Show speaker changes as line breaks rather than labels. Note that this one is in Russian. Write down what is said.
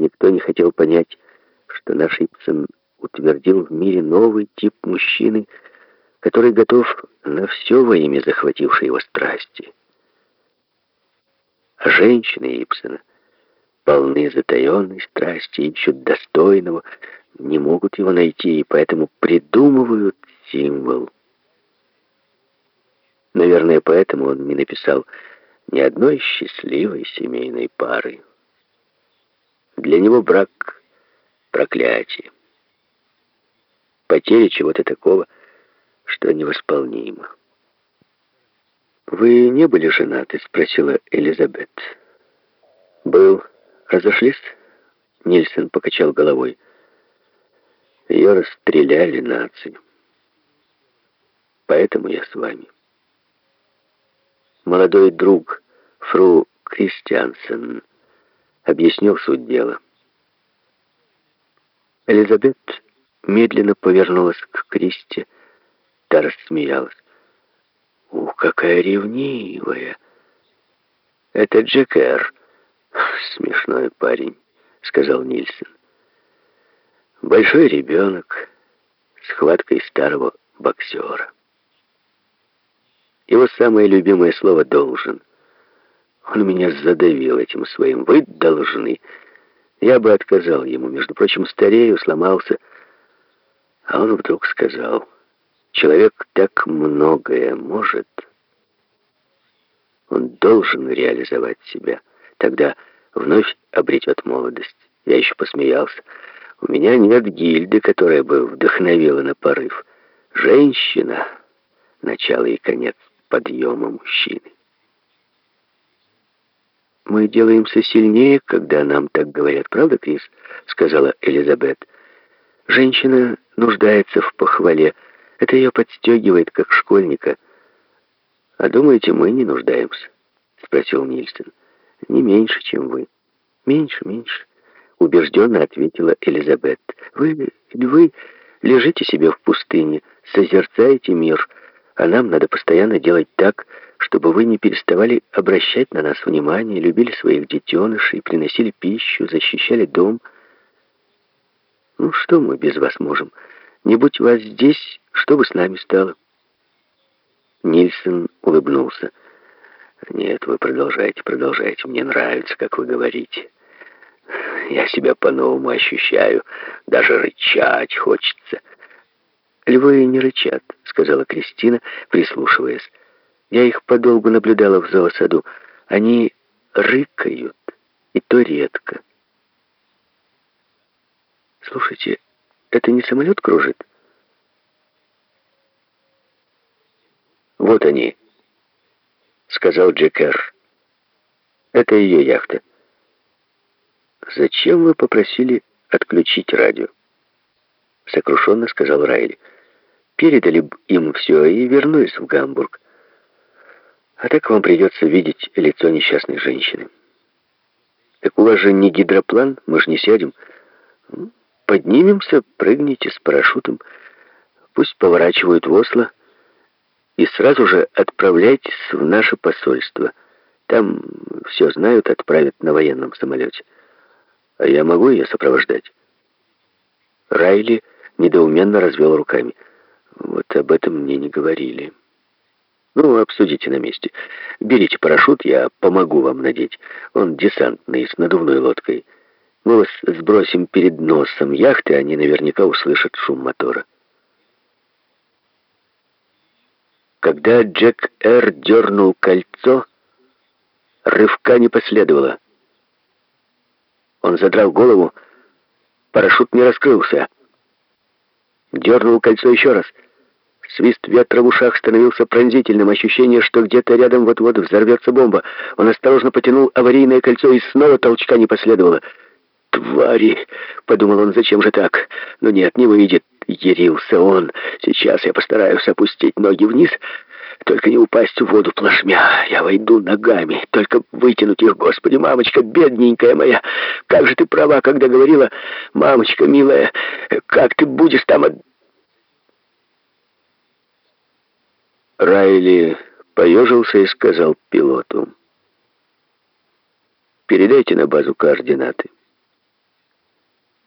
Никто не хотел понять, что наш Ипсон утвердил в мире новый тип мужчины, который готов на все во имя захватившей его страсти. А женщины Ипсона полны затаенной страсти, ищут достойного, не могут его найти, и поэтому придумывают символ. Наверное, поэтому он не написал ни одной счастливой семейной пары. Для него брак — проклятие. Потеря чего-то такого, что невосполнимо. «Вы не были женаты?» — спросила Элизабет. «Был. Разошлись?» Нильсон покачал головой. Ее расстреляли нации. Поэтому я с вами. Молодой друг фру Кристиансен объяснил суть дела. Элизабет медленно повернулась к Кристи, та рассмеялась. «Ух, какая ревнивая!» «Это Джекер, смешной парень», — сказал Нильсон. «Большой ребенок с хваткой старого боксера». Его самое любимое слово «должен». Он меня задавил этим своим «вы должны». Я бы отказал ему. Между прочим, старею, сломался. А он вдруг сказал, человек так многое может. Он должен реализовать себя. Тогда вновь обретет молодость. Я еще посмеялся. У меня нет гильды, которая бы вдохновила на порыв. Женщина — начало и конец подъема мужчины. «Мы делаемся сильнее, когда нам так говорят, правда, Крис?» — сказала Элизабет. «Женщина нуждается в похвале. Это ее подстегивает, как школьника». «А думаете, мы не нуждаемся?» — спросил Нильсон. «Не меньше, чем вы». «Меньше, меньше», — убежденно ответила Элизабет. «Вы, вы лежите себе в пустыне, созерцаете мир» а нам надо постоянно делать так, чтобы вы не переставали обращать на нас внимание, любили своих детенышей, приносили пищу, защищали дом. Ну, что мы без вас можем? Не будь вас здесь, что бы с нами стало?» Нильсон улыбнулся. «Нет, вы продолжайте, продолжайте. Мне нравится, как вы говорите. Я себя по-новому ощущаю. Даже рычать хочется». «Львы не рычат», — сказала Кристина, прислушиваясь. «Я их подолгу наблюдала в зоосаду. Они рыкают, и то редко». «Слушайте, это не самолет кружит?» «Вот они», — сказал Джекер. «Это ее яхта». «Зачем вы попросили отключить радио?» — сокрушенно сказал Райли передали им все и вернулись в Гамбург. А так вам придется видеть лицо несчастной женщины. Так у вас же не гидроплан, мы же не сядем. Поднимемся, прыгните с парашютом, пусть поворачивают в Осло, и сразу же отправляйтесь в наше посольство. Там все знают, отправят на военном самолете. А я могу ее сопровождать?» Райли недоуменно развел руками. Вот об этом мне не говорили. Ну, обсудите на месте. Берите парашют, я помогу вам надеть. Он десантный, с надувной лодкой. Мы вас сбросим перед носом яхты, они наверняка услышат шум мотора. Когда Джек Эр дернул кольцо, рывка не последовало. Он задрал голову, парашют не раскрылся. Дернул кольцо еще раз — Свист ветра в ушах становился пронзительным. Ощущение, что где-то рядом вот-вот взорвется бомба. Он осторожно потянул аварийное кольцо, и снова толчка не последовало. «Твари!» — подумал он, «зачем же так? Но нет, не выйдет». Ярился он. «Сейчас я постараюсь опустить ноги вниз, только не упасть в воду плашмя. Я войду ногами, только вытянуть их, Господи, мамочка, бедненькая моя. Как же ты права, когда говорила, мамочка милая, как ты будешь там от Райли поежился и сказал пилоту. «Передайте на базу координаты».